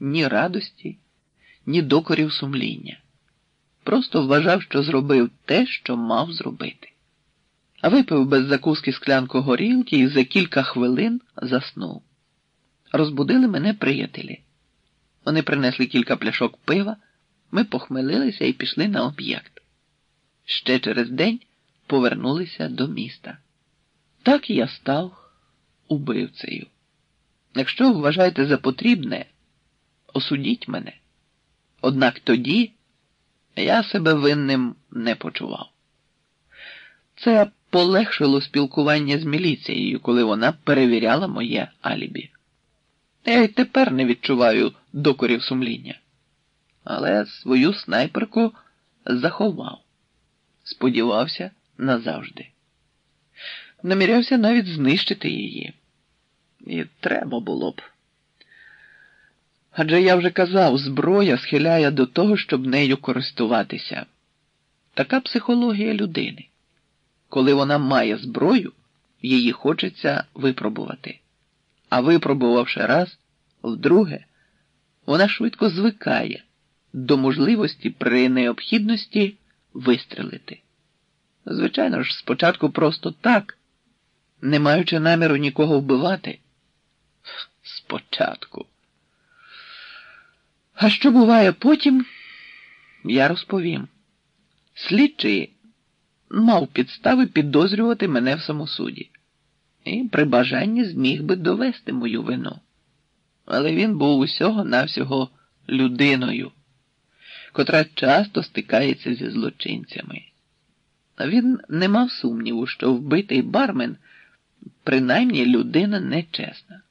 ні радості, ні докорів сумління. Просто вважав, що зробив те, що мав зробити. А випив без закуски склянку горілки і за кілька хвилин заснув. Розбудили мене приятелі. Вони принесли кілька пляшок пива, ми похмелилися і пішли на об'єкт. Ще через день повернулися до міста. Так я став убивцею. Якщо вважаєте за потрібне, осудіть мене. Однак тоді я себе винним не почував. Це полегшило спілкування з міліцією, коли вона перевіряла моє алібі. Я й тепер не відчуваю докорів сумління, але свою снайперку заховав, сподівався назавжди. Намірявся навіть знищити її. І треба було б. Адже я вже казав, зброя схиляє до того, щоб нею користуватися. Така психологія людини. Коли вона має зброю, її хочеться випробувати. А випробувавши раз, вдруге, вона швидко звикає до можливості при необхідності вистрелити. Звичайно ж, спочатку просто так, не маючи наміру нікого вбивати. Спочатку. А що буває потім, я розповім. Слідчий мав підстави підозрювати мене в самосуді і при бажанні зміг би довести мою вину. Але він був усього навсього людиною, котра часто стикається зі злочинцями. Він не мав сумніву, що вбитий бармен принаймні людина нечесна.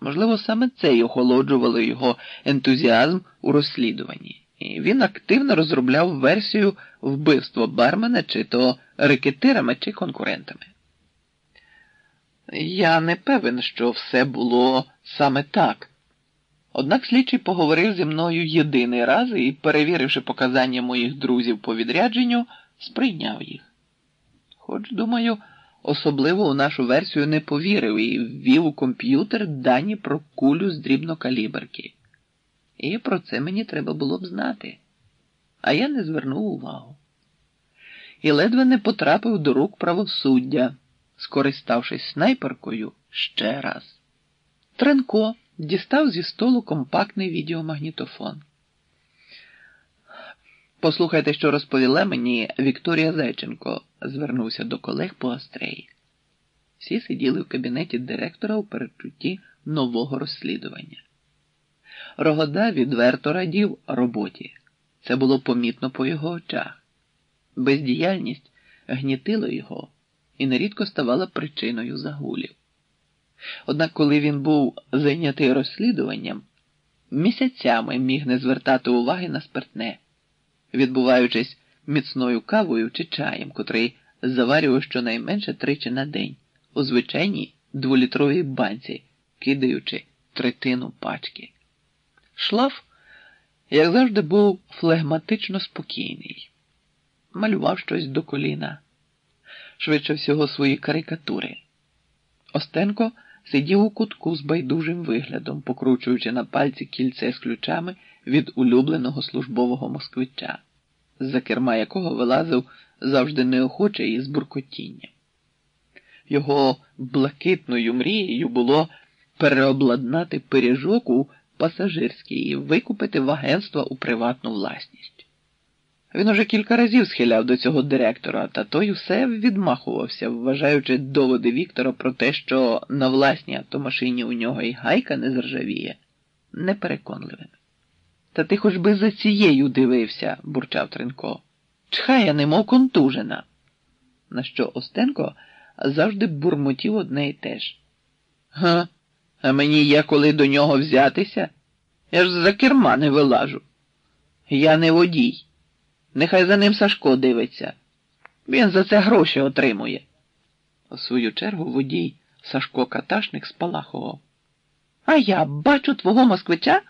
Можливо, саме це й охолоджувало його ентузіазм у розслідуванні, і він активно розробляв версію вбивства бармена чи то рекетирами, чи конкурентами. Я не певен, що все було саме так. Однак слідчий поговорив зі мною єдиний раз і, перевіривши показання моїх друзів по відрядженню, сприйняв їх. Хоч, думаю, особливо у нашу версію не повірив і ввів у комп'ютер дані про кулю з дрібнокаліберки. І про це мені треба було б знати. А я не звернув увагу. І ледве не потрапив до рук правосуддя, скориставшись снайперкою ще раз. Тренко дістав зі столу компактний відеомагнітофон. Послухайте, що розповіла мені Вікторія Зайченко, звернувся до колег по Астреї. Всі сиділи в кабінеті директора у передчутті нового розслідування. Рогода відверто радів роботі. Це було помітно по його очах. Бездіяльність гнітила його і нерідко ставала причиною загулів. Однак, коли він був зайнятий розслідуванням, місяцями міг не звертати уваги на спиртне відбуваючись міцною кавою чи чаєм, котрий заварював щонайменше тричі на день у звичайній дволітровій банці, кидаючи третину пачки. Шлаф, як завжди, був флегматично спокійний, малював щось до коліна, швидше всього свої карикатури. Остенко сидів у кутку з байдужим виглядом, покручуючи на пальці кільце з ключами від улюбленого службового москвича, з-за керма якого вилазив завжди неохоче і з буркотінням. Його блакитною мрією було переобладнати пиріжок у пасажирський і викупити в агентства у приватну власність. Він уже кілька разів схиляв до цього директора, та той усе відмахувався, вважаючи доводи Віктора про те, що на власній автомашині у нього і гайка не заржавіє, непереконливими. Та ти хоч би за цією дивився, бурчав Тренко. Чхає, немов контужена. На що Остенко завжди бурмотів одне й те ж. Га, а мені є коли до нього взятися? Я ж за керма не вилажу. Я не водій. Нехай за ним Сашко дивиться. Він за це гроші отримує. У свою чергу водій Сашко Каташник спалахував. А я бачу твого москвича,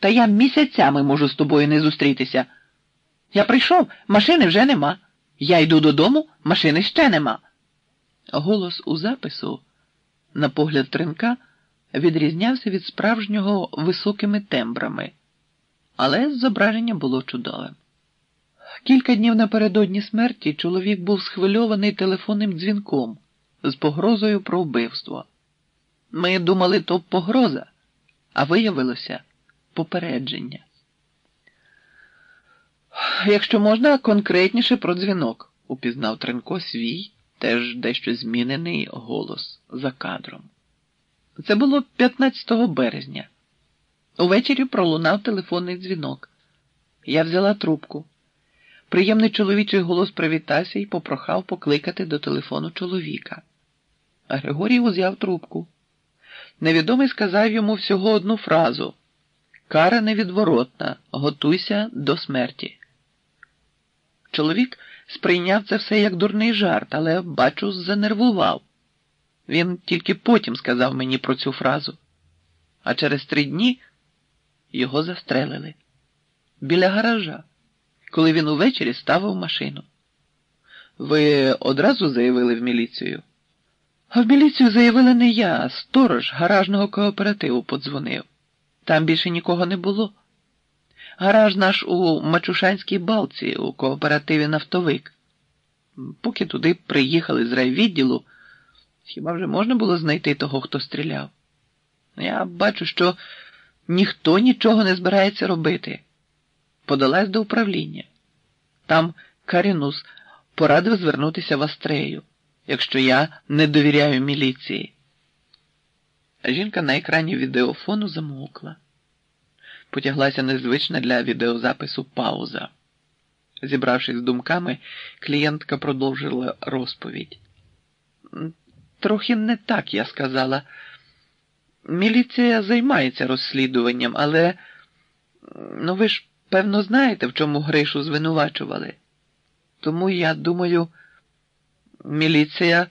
та я місяцями можу з тобою не зустрітися. Я прийшов, машини вже нема. Я йду додому, машини ще нема. Голос у запису, на погляд Тренка, відрізнявся від справжнього високими тембрами, але зображення було чудовим. Кілька днів напередодні смерті чоловік був схвильований телефонним дзвінком з погрозою про вбивство. Ми думали, то погроза, а виявилося попередження. Якщо можна, конкретніше про дзвінок, упізнав Тренко свій, теж дещо змінений голос за кадром. Це було 15 березня. Увечері пролунав телефонний дзвінок. Я взяла трубку. Приємний чоловічий голос привітався і попрохав покликати до телефону чоловіка. Григорій узяв трубку. Невідомий сказав йому всього одну фразу Кара невідворотна, готуйся до смерті. Чоловік сприйняв це все як дурний жарт, але, бачу, занервував. Він тільки потім сказав мені про цю фразу. А через три дні його застрелили біля гаража, коли він увечері ставив машину. Ви одразу заявили в міліцію? А в міліцію заявили не я, а сторож гаражного кооперативу подзвонив. Там більше нікого не було. Гараж наш у Мачушанській балці у кооперативі Нафтовик. Поки туди приїхали з райвідділу, хіба вже можна було знайти того, хто стріляв? Я бачу, що ніхто нічого не збирається робити. Подалась до управління. Там Карінус порадив звернутися в Астрею, якщо я не довіряю міліції. Жінка на екрані відеофону замовкла. Потяглася незвична для відеозапису пауза. Зібравшись з думками, клієнтка продовжила розповідь. Трохи не так я сказала. Міліція займається розслідуванням, але ну ви ж, певно, знаєте, в чому Гришу звинувачували. Тому я думаю, міліція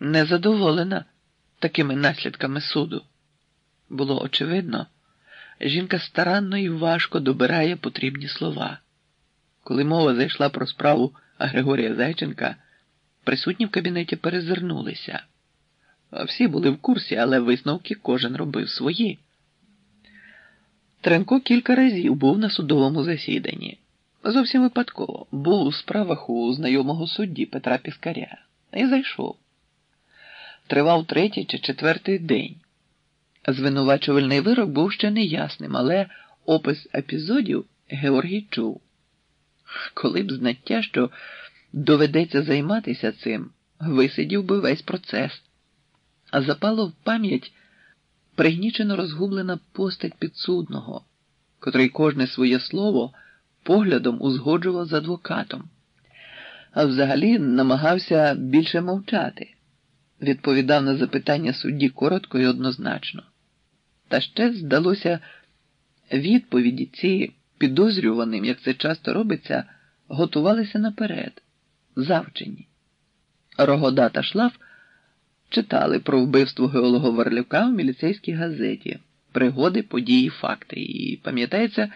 не задоволена такими наслідками суду. Було очевидно, жінка старанно і важко добирає потрібні слова. Коли мова зайшла про справу Григорія Зайченка, присутні в кабінеті перезирнулися. Всі були в курсі, але висновки кожен робив свої. Тренко кілька разів був на судовому засіданні. Зовсім випадково був у справах у знайомого судді Петра Піскаря і зайшов. Тривав третій чи четвертий день. Звинувачувальний вирок був ще неясним, але опис епізодів Георгій чув. Коли б знаття, що доведеться займатися цим, висидів би весь процес, а запало в пам'ять пригнічено розгублена постать підсудного, котрий кожне своє слово поглядом узгоджував з адвокатом, а взагалі намагався більше мовчати, відповідав на запитання судді коротко і однозначно. Та ще здалося відповіді ці підозрюваним, як це часто робиться, готувалися наперед, завчені. Рогода та Шлаф читали про вбивство геолога Варлюка в міліцейській газеті, пригоди, події, факти. І пам'ятається.